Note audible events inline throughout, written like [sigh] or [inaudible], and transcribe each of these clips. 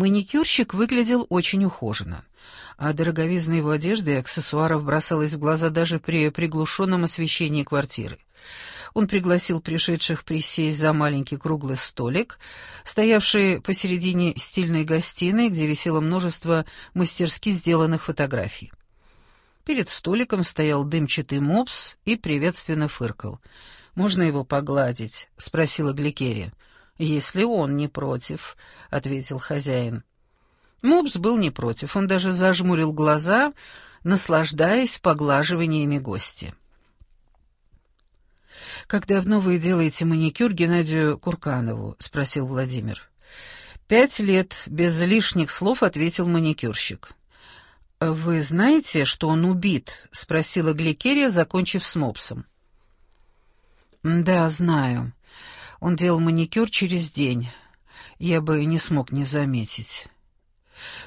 Маникюрщик выглядел очень ухоженно, а дороговизна его одежды и аксессуаров бросалась в глаза даже при приглушенном освещении квартиры. Он пригласил пришедших присесть за маленький круглый столик, стоявший посередине стильной гостиной, где висело множество мастерски сделанных фотографий. Перед столиком стоял дымчатый мопс и приветственно фыркал. «Можно его погладить?» — спросила Гликерия. «Если он не против», — ответил хозяин. Мопс был не против, он даже зажмурил глаза, наслаждаясь поглаживаниями гостя. «Как давно вы делаете маникюр Геннадию Курканову?» — спросил Владимир. «Пять лет, без лишних слов», — ответил маникюрщик. «Вы знаете, что он убит?» — спросила Гликерия, закончив с мопсом. «Да, знаю. Он делал маникюр через день. Я бы не смог не заметить».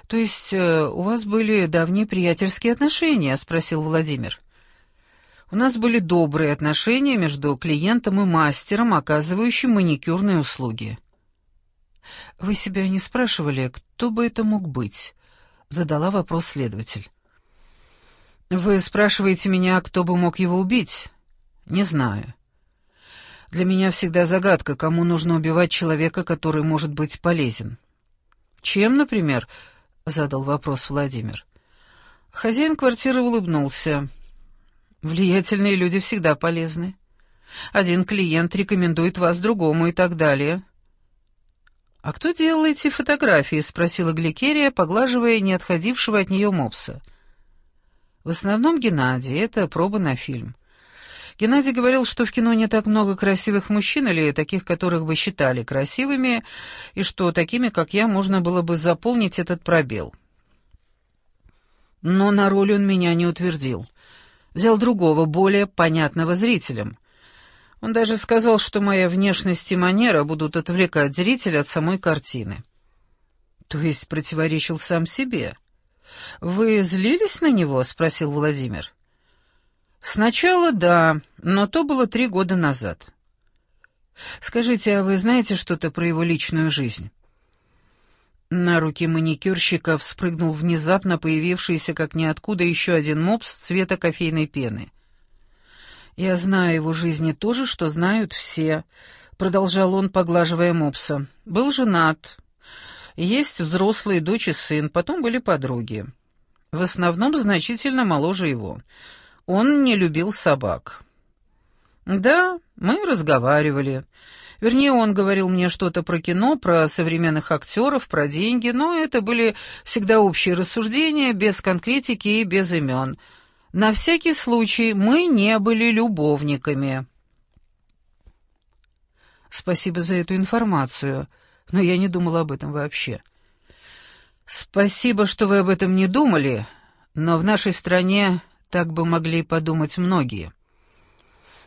«То есть э, у вас были давние приятельские отношения?» — спросил Владимир. У нас были добрые отношения между клиентом и мастером, оказывающим маникюрные услуги. «Вы себя не спрашивали, кто бы это мог быть?» — задала вопрос следователь. «Вы спрашиваете меня, кто бы мог его убить?» «Не знаю. Для меня всегда загадка, кому нужно убивать человека, который может быть полезен». «Чем, например?» — задал вопрос Владимир. Хозяин квартиры улыбнулся. Влиятельные люди всегда полезны. Один клиент рекомендует вас другому и так далее. «А кто делал эти фотографии?» — спросила Гликерия, поглаживая не отходившего от нее мопса. «В основном Геннадий. Это проба на фильм. Геннадий говорил, что в кино не так много красивых мужчин или таких, которых бы считали красивыми, и что такими, как я, можно было бы заполнить этот пробел. Но на роль он меня не утвердил взял другого, более понятного зрителям. Он даже сказал, что моя внешность и манера будут отвлекать зрителя от самой картины. То есть противоречил сам себе. «Вы злились на него?» — спросил Владимир. «Сначала да, но то было три года назад». «Скажите, а вы знаете что-то про его личную жизнь?» На руки маникюрщика вспрыгнул внезапно появившийся как ниоткуда еще один мопс цвета кофейной пены. «Я знаю его жизни то же, что знают все», — продолжал он, поглаживая мопса. «Был женат. Есть взрослые дочь и сын, потом были подруги. В основном значительно моложе его. Он не любил собак». «Да, мы разговаривали». Вернее, он говорил мне что-то про кино, про современных актеров, про деньги, но это были всегда общие рассуждения, без конкретики и без имен. На всякий случай мы не были любовниками. Спасибо за эту информацию, но я не думала об этом вообще. Спасибо, что вы об этом не думали, но в нашей стране так бы могли подумать многие.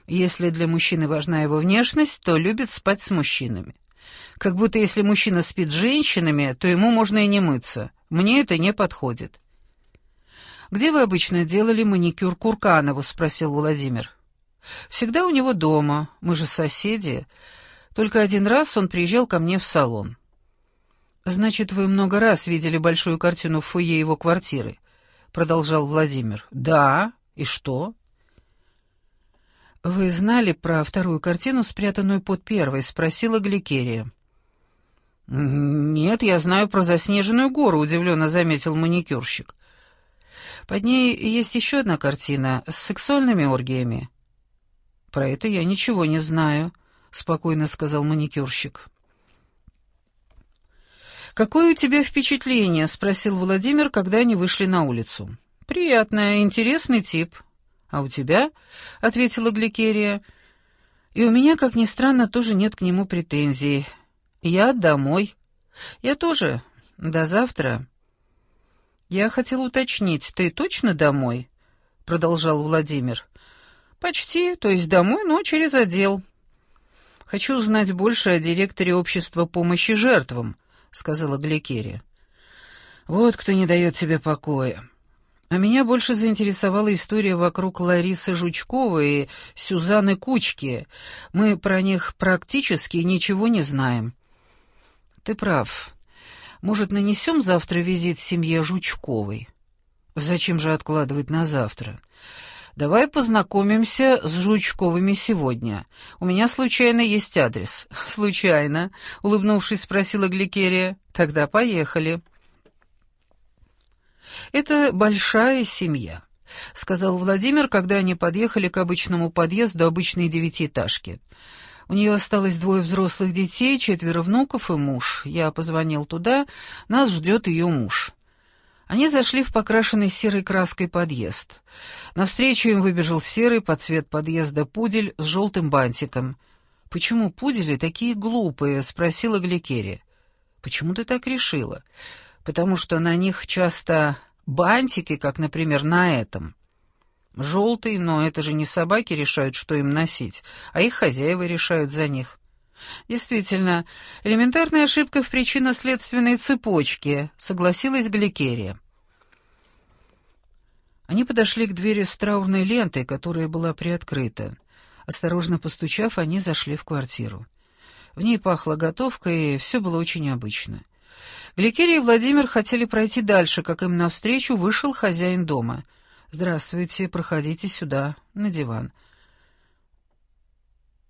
Если для мужчины важна его внешность, то любит спать с мужчинами. Как будто если мужчина спит с женщинами, то ему можно и не мыться. Мне это не подходит. «Где вы обычно делали маникюр Курканову?» — спросил Владимир. «Всегда у него дома. Мы же соседи. Только один раз он приезжал ко мне в салон». «Значит, вы много раз видели большую картину в фойе его квартиры?» — продолжал Владимир. «Да. И что?» «Вы знали про вторую картину, спрятанную под первой?» — спросила Гликерия. «Нет, я знаю про заснеженную гору», — удивленно заметил маникюрщик. «Под ней есть еще одна картина с сексуальными оргиями». «Про это я ничего не знаю», — спокойно сказал маникюрщик. «Какое у тебя впечатление?» — спросил Владимир, когда они вышли на улицу. «Приятное, интересный тип. «А у тебя?» — ответила Гликерия. «И у меня, как ни странно, тоже нет к нему претензий. Я домой. Я тоже. До завтра». «Я хотел уточнить, ты точно домой?» — продолжал Владимир. «Почти, то есть домой, но через отдел». «Хочу узнать больше о директоре общества помощи жертвам», — сказала Гликерия. «Вот кто не дает тебе покоя». А меня больше заинтересовала история вокруг Ларисы Жучковой и Сюзанны Кучки. Мы про них практически ничего не знаем. Ты прав. Может, нанесем завтра визит семье Жучковой? Зачем же откладывать на завтра? Давай познакомимся с Жучковыми сегодня. У меня случайно есть адрес. [laughs] Случайно, улыбнувшись, спросила Гликерия. Тогда поехали. Это большая семья, сказал Владимир, когда они подъехали к обычному подъезду обычной девятиэтажки. У нее осталось двое взрослых детей, четверо внуков и муж. Я позвонил туда, нас ждет ее муж. Они зашли в покрашенный серой краской подъезд. Навстречу им выбежал серый под цвет подъезда пудель с желтым бантиком. «Почему пудели такие глупые?» — спросила Гликерия. «Почему ты так решила?» «Потому что на них часто бантики, как, например, на этом». «Желтый, но это же не собаки решают, что им носить, а их хозяева решают за них». Действительно, элементарная ошибка в причинно-следственной цепочке, согласилась Гликерия. Они подошли к двери с траурной лентой, которая была приоткрыта. Осторожно постучав, они зашли в квартиру. В ней пахло готовкой, и все было очень обычно. Гликерия и Владимир хотели пройти дальше, как им навстречу вышел хозяин дома. «Здравствуйте, проходите сюда, на диван».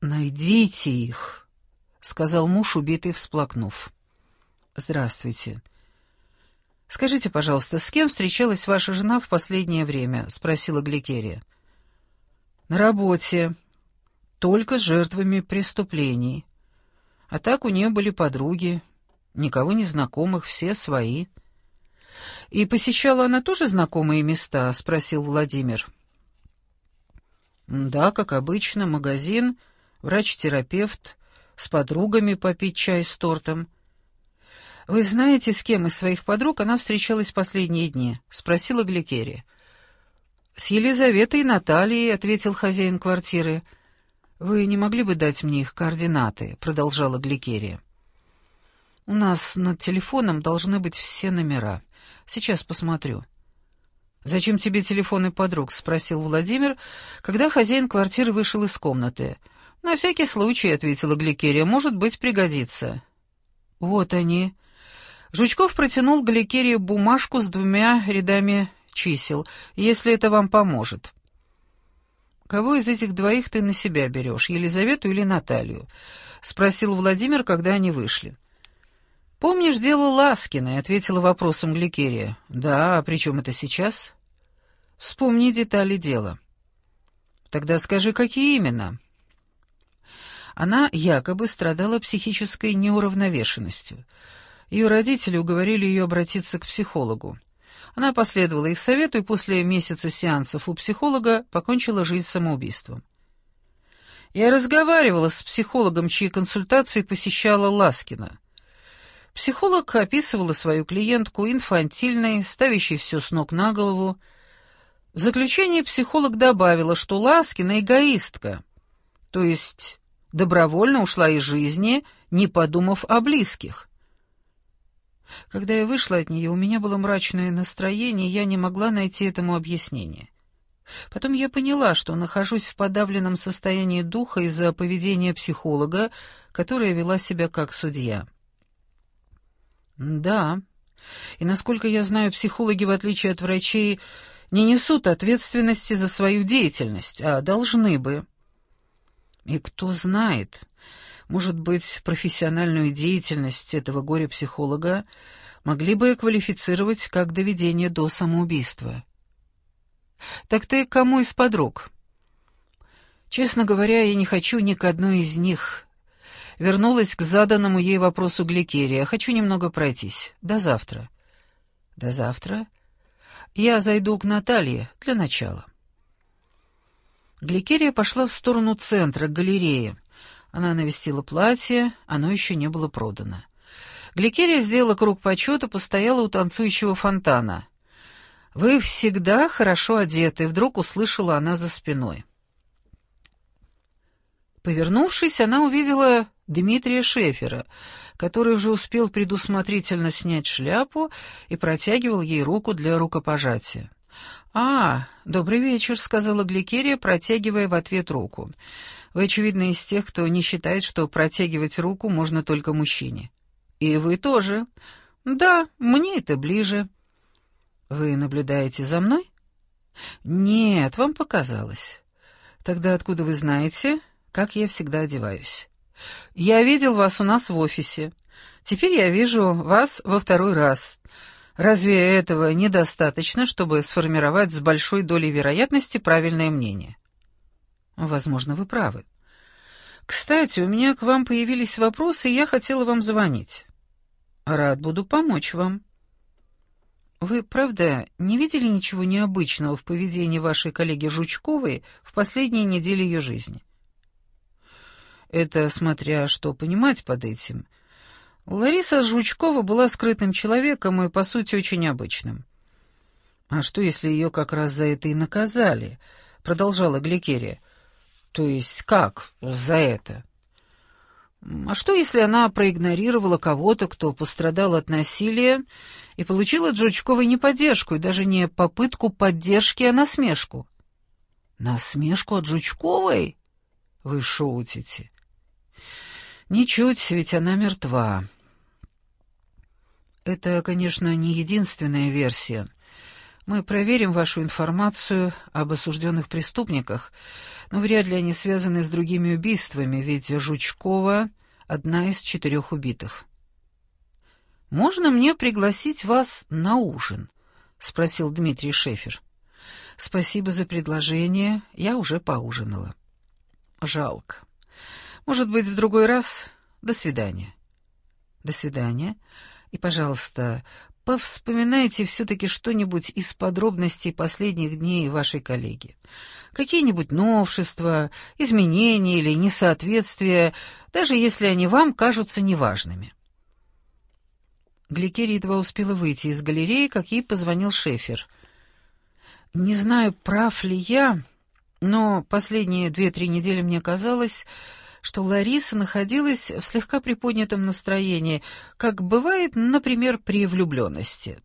«Найдите их», — сказал муж, убитый, всплакнув. «Здравствуйте. Скажите, пожалуйста, с кем встречалась ваша жена в последнее время?» — спросила Гликерия. «На работе. Только с жертвами преступлений. А так у нее были подруги, никого не знакомых, все свои». «И посещала она тоже знакомые места?» — спросил Владимир. «Да, как обычно, магазин, врач-терапевт, с подругами попить чай с тортом. «Вы знаете, с кем из своих подруг она встречалась последние дни?» — спросила Гликерия. «С Елизаветой и Натальей», — ответил хозяин квартиры. «Вы не могли бы дать мне их координаты?» — продолжала Гликерия. «У нас над телефоном должны быть все номера. Сейчас посмотрю». «Зачем тебе телефоны подруг?» — спросил Владимир, когда хозяин квартиры вышел из комнаты. «На всякий случай», — ответила Гликерия, — «может быть, пригодится». «Вот они». Жучков протянул Гликерии бумажку с двумя рядами чисел, если это вам поможет. «Кого из этих двоих ты на себя берешь, Елизавету или Наталью?» — спросил Владимир, когда они вышли. «Помнишь дело Ласкиной?» — ответила вопросом Гликерия. «Да, а при чем это сейчас?» «Вспомни детали дела». «Тогда скажи, какие именно?» Она якобы страдала психической неуравновешенностью. Ее родители уговорили ее обратиться к психологу. Она последовала их совету и после месяца сеансов у психолога покончила жизнь самоубийством. Я разговаривала с психологом, чьи консультации посещала Ласкина. Психолог описывала свою клиентку инфантильной, ставящей все с ног на голову. В заключение психолог добавила, что Ласкина эгоистка, то есть добровольно ушла из жизни, не подумав о близких. Когда я вышла от нее, у меня было мрачное настроение, и я не могла найти этому объяснение. Потом я поняла, что нахожусь в подавленном состоянии духа из-за поведения психолога, которая вела себя как судья. Да, и насколько я знаю, психологи, в отличие от врачей, не несут ответственности за свою деятельность, а должны бы. И кто знает, может быть, профессиональную деятельность этого горе-психолога могли бы квалифицировать как доведение до самоубийства. Так ты кому из подруг? Честно говоря, я не хочу ни к одной из них. Вернулась к заданному ей вопросу Гликерия. Хочу немного пройтись. До завтра. До завтра? Я зайду к Наталье для начала. Гликерия пошла в сторону центра, к галерее. Она навестила платье, оно еще не было продано. Гликерия сделала круг почета, постояла у танцующего фонтана. «Вы всегда хорошо одеты», — вдруг услышала она за спиной. Повернувшись, она увидела Дмитрия Шефера, который уже успел предусмотрительно снять шляпу и протягивал ей руку для рукопожатия. «А, добрый вечер», — сказала Гликерия, протягивая в ответ руку. «Вы, очевидно, из тех, кто не считает, что протягивать руку можно только мужчине». «И вы тоже». «Да, мне это ближе». «Вы наблюдаете за мной?» «Нет, вам показалось. Тогда откуда вы знаете, как я всегда одеваюсь?» «Я видел вас у нас в офисе. Теперь я вижу вас во второй раз. Разве этого недостаточно, чтобы сформировать с большой долей вероятности правильное мнение?» «Возможно, вы правы. Кстати, у меня к вам появились вопросы, и я хотела вам звонить. Рад буду помочь вам». Вы, правда, не видели ничего необычного в поведении вашей коллеги Жучковой в последние недели ее жизни? Это смотря что понимать под этим. Лариса Жучкова была скрытым человеком и, по сути, очень обычным. А что, если ее как раз за это и наказали? Продолжала Гликерия. То есть как за это? А что, если она проигнорировала кого-то, кто пострадал от насилия, и получила от Жучковой не поддержку, и даже не попытку поддержки, а насмешку? Насмешку от Жучковой? Вы шутите. Ничуть, ведь она мертва. Это, конечно, не единственная версия. Мы проверим вашу информацию об осужденных преступниках, но вряд ли они связаны с другими убийствами, ведь Жучкова — одна из четырех убитых. «Можно мне пригласить вас на ужин?» — спросил Дмитрий Шефер. «Спасибо за предложение, я уже поужинала». «Жалко. Может быть, в другой раз? До свидания». «До свидания. И, пожалуйста, Повспоминайте все-таки что-нибудь из подробностей последних дней вашей коллеги. Какие-нибудь новшества, изменения или несоответствия, даже если они вам кажутся неважными. Гликерия едва успела выйти из галереи, как ей позвонил Шефер. «Не знаю, прав ли я, но последние две-три недели мне казалось, что Лариса находилась в слегка приподнятом настроении, как бывает, например, при влюбленности.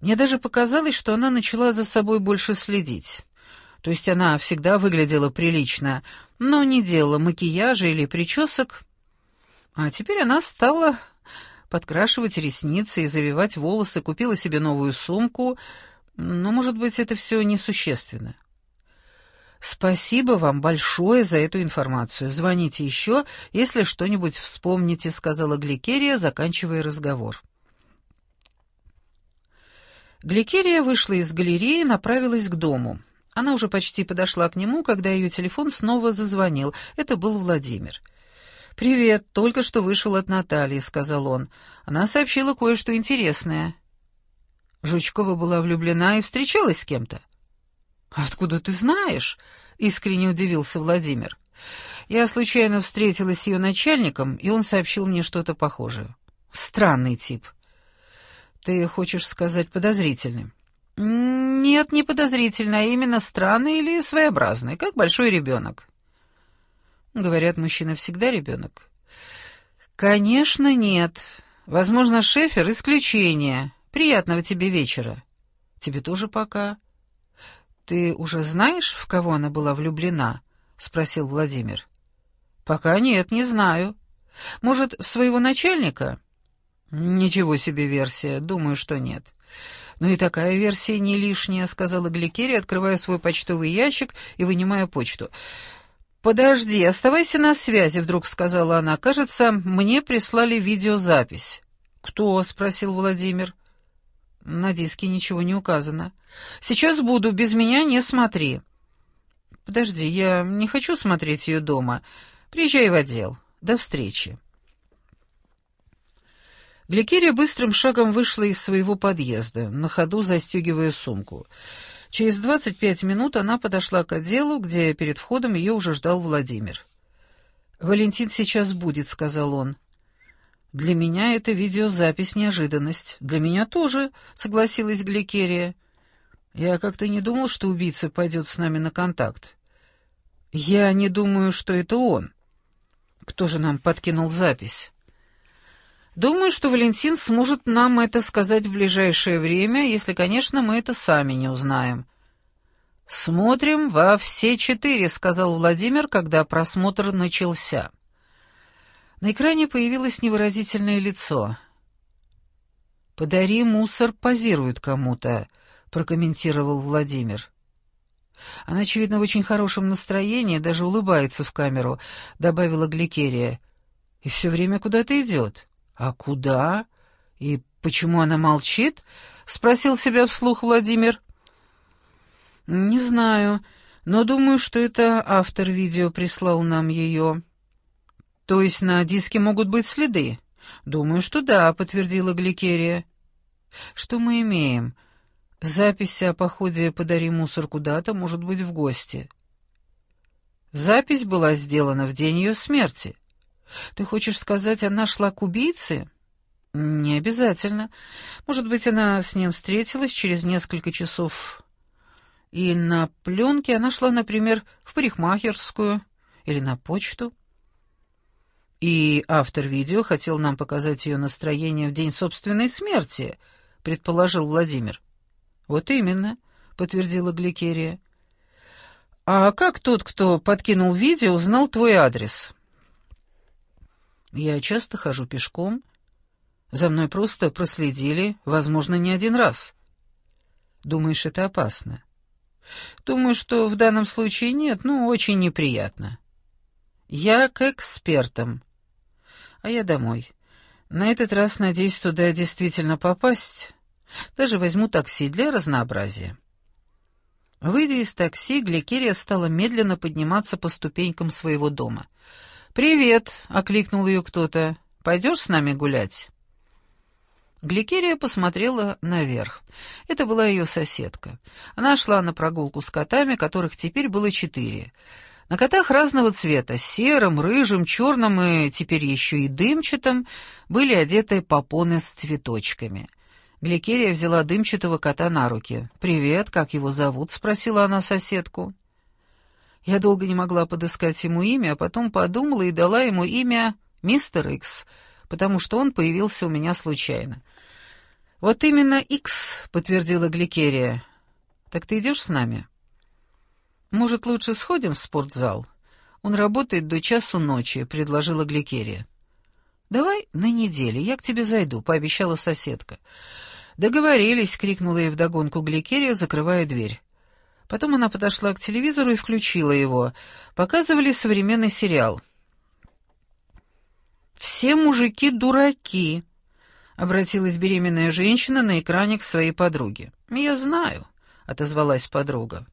Мне даже показалось, что она начала за собой больше следить. То есть она всегда выглядела прилично, но не делала макияжа или причесок. А теперь она стала подкрашивать ресницы и завивать волосы, купила себе новую сумку, но, может быть, это все несущественно. «Спасибо вам большое за эту информацию. Звоните еще, если что-нибудь вспомните», — сказала Гликерия, заканчивая разговор. Гликерия вышла из галереи и направилась к дому. Она уже почти подошла к нему, когда ее телефон снова зазвонил. Это был Владимир. «Привет, только что вышел от Натальи», — сказал он. «Она сообщила кое-что интересное». Жучкова была влюблена и встречалась с кем-то. «Откуда ты знаешь?» — искренне удивился Владимир. «Я случайно встретилась с ее начальником, и он сообщил мне что-то похожее. Странный тип. Ты хочешь сказать подозрительный?» «Нет, не подозрительный, а именно странный или своеобразный, как большой ребенок». Говорят, мужчина всегда ребенок. «Конечно, нет. Возможно, Шефер — исключение. Приятного тебе вечера. Тебе тоже пока». «Ты уже знаешь, в кого она была влюблена?» — спросил Владимир. «Пока нет, не знаю. Может, в своего начальника?» «Ничего себе версия. Думаю, что нет». «Ну и такая версия не лишняя», — сказала Гликерия, открывая свой почтовый ящик и вынимая почту. «Подожди, оставайся на связи», — вдруг сказала она. «Кажется, мне прислали видеозапись». «Кто?» — спросил Владимир. На диске ничего не указано. Сейчас буду, без меня не смотри. Подожди, я не хочу смотреть ее дома. Приезжай в отдел. До встречи. Гликерия быстрым шагом вышла из своего подъезда, на ходу застегивая сумку. Через двадцать пять минут она подошла к отделу, где перед входом ее уже ждал Владимир. «Валентин сейчас будет», — сказал он. «Для меня эта видеозапись неожиданность. Для меня тоже», — согласилась Гликерия. «Я как-то не думал, что убийца пойдет с нами на контакт. Я не думаю, что это он. Кто же нам подкинул запись?» «Думаю, что Валентин сможет нам это сказать в ближайшее время, если, конечно, мы это сами не узнаем». «Смотрим во все четыре», — сказал Владимир, когда просмотр начался. На экране появилось невыразительное лицо. «Подари мусор, позирует кому-то», — прокомментировал Владимир. Она, очевидно, в очень хорошем настроении, даже улыбается в камеру, добавила Гликерия. И все время куда-то идет. А куда? И почему она молчит? Спросил себя вслух Владимир. Не знаю, но думаю, что это автор видео прислал нам ее. То есть на диске могут быть следы? Думаю, что да, подтвердила Гликерия. Что мы имеем? — Запись о походе «Подари мусор куда-то» может быть в гости. Запись была сделана в день ее смерти. Ты хочешь сказать, она шла к убийце? Не обязательно. Может быть, она с ним встретилась через несколько часов. И на пленке она шла, например, в парикмахерскую или на почту. И автор видео хотел нам показать ее настроение в день собственной смерти, предположил Владимир. «Вот именно», — подтвердила Гликерия. «А как тот, кто подкинул видео, узнал твой адрес?» «Я часто хожу пешком. За мной просто проследили, возможно, не один раз. Думаешь, это опасно?» «Думаю, что в данном случае нет, но очень неприятно. Я к экспертам. А я домой. На этот раз надеюсь туда действительно попасть». Даже возьму такси для разнообразия. Выйдя из такси, Гликерия стала медленно подниматься по ступенькам своего дома. «Привет!» — окликнул ее кто-то. «Пойдешь с нами гулять?» Гликерия посмотрела наверх. Это была ее соседка. Она шла на прогулку с котами, которых теперь было четыре. На котах разного цвета — серым, рыжим, черным и теперь еще и дымчатым — были одеты попоны с цветочками. Гликерия взяла дымчатого кота на руки. «Привет, как его зовут?» — спросила она соседку. Я долго не могла подыскать ему имя, а потом подумала и дала ему имя Мистер Икс, потому что он появился у меня случайно. «Вот именно Икс», — подтвердила Гликерия. «Так ты идешь с нами?» «Может, лучше сходим в спортзал? Он работает до часу ночи», — предложила Гликерия. «Давай на неделе, я к тебе зайду», — пообещала соседка. «Договорились!» — крикнула ей вдогонку Гликерия, закрывая дверь. Потом она подошла к телевизору и включила его. Показывали современный сериал. «Все мужики дураки», — обратилась беременная женщина на экране к своей подруге. «Я знаю», — отозвалась подруга.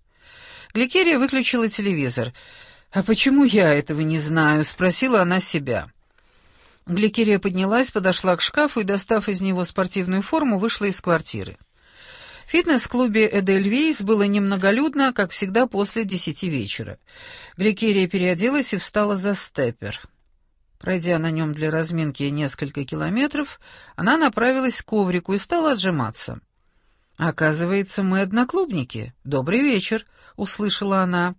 Гликерия выключила телевизор. «А почему я этого не знаю?» — спросила она себя. Гликерия поднялась, подошла к шкафу и, достав из него спортивную форму, вышла из квартиры. В фитнес-клубе «Эдельвейс» было немноголюдно, как всегда, после десяти вечера. Гликерия переоделась и встала за степер. Пройдя на нем для разминки несколько километров, она направилась к коврику и стала отжиматься. «Оказывается, мы одноклубники. Добрый вечер», — услышала она.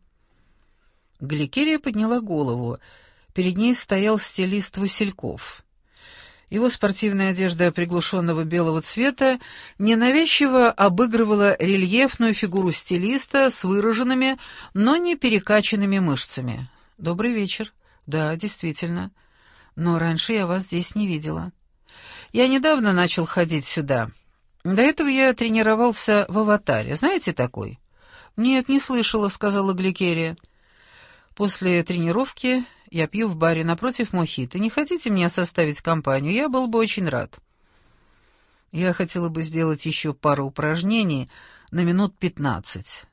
Гликерия подняла голову — Перед ней стоял стилист Васильков. Его спортивная одежда приглушенного белого цвета ненавязчиво обыгрывала рельефную фигуру стилиста с выраженными, но не перекачанными мышцами. «Добрый вечер». «Да, действительно. Но раньше я вас здесь не видела. Я недавно начал ходить сюда. До этого я тренировался в «Аватаре». Знаете такой?» «Нет, не слышала», — сказала Гликерия. После тренировки я пью в баре напротив Мохито. Не хотите мне составить компанию? Я был бы очень рад. Я хотела бы сделать еще пару упражнений на минут пятнадцать.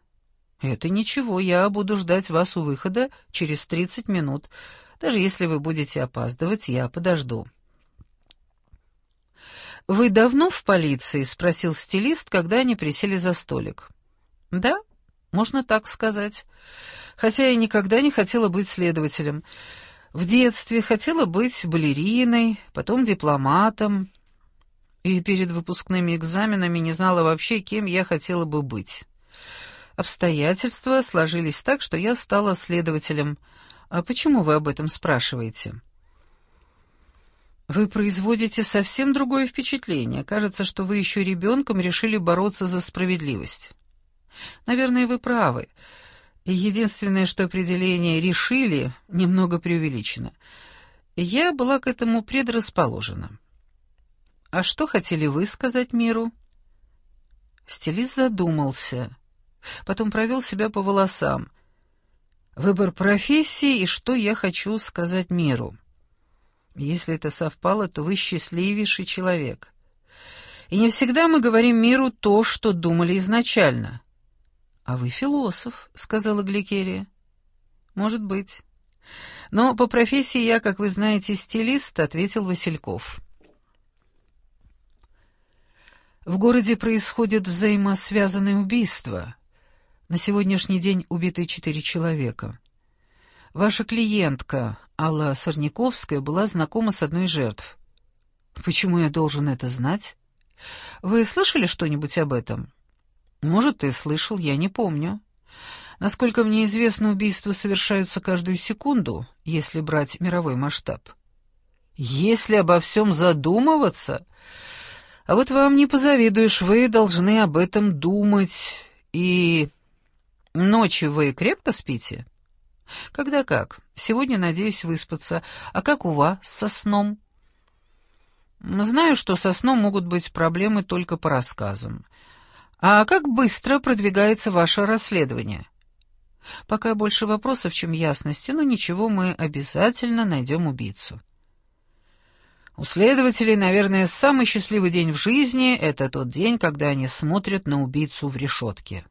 Это ничего, я буду ждать вас у выхода через тридцать минут. Даже если вы будете опаздывать, я подожду. «Вы давно в полиции?» — спросил стилист, когда они присели за столик. «Да, можно так сказать хотя я никогда не хотела быть следователем. В детстве хотела быть балериной, потом дипломатом, и перед выпускными экзаменами не знала вообще, кем я хотела бы быть. Обстоятельства сложились так, что я стала следователем. А почему вы об этом спрашиваете? Вы производите совсем другое впечатление. Кажется, что вы еще ребенком решили бороться за справедливость. Наверное, вы правы. Единственное, что определение «решили» немного преувеличено. Я была к этому предрасположена. А что хотели вы сказать миру? Стилист задумался, потом провел себя по волосам. Выбор профессии и что я хочу сказать миру. Если это совпало, то вы счастливейший человек. И не всегда мы говорим миру то, что думали изначально. «А вы философ», — сказала Гликерия. «Может быть. Но по профессии я, как вы знаете, стилист», — ответил Васильков. В городе происходят взаимосвязанные убийства. На сегодняшний день убиты четыре человека. Ваша клиентка, Алла Сорняковская, была знакома с одной из жертв. Почему я должен это знать? Вы слышали что-нибудь об этом? Может, ты слышал, я не помню. Насколько мне известно, убийства совершаются каждую секунду, если брать мировой масштаб. Если обо всем задумываться... А вот вам не позавидуешь, вы должны об этом думать. И ночью вы крепко спите? Когда как? Сегодня надеюсь выспаться. А как у вас со сном? Знаю, что со сном могут быть проблемы только по рассказам. А как быстро продвигается ваше расследование? Пока больше вопросов, чем ясности, но ничего, мы обязательно найдем убийцу. У следователей, наверное, самый счастливый день в жизни — это тот день, когда они смотрят на убийцу в решетке.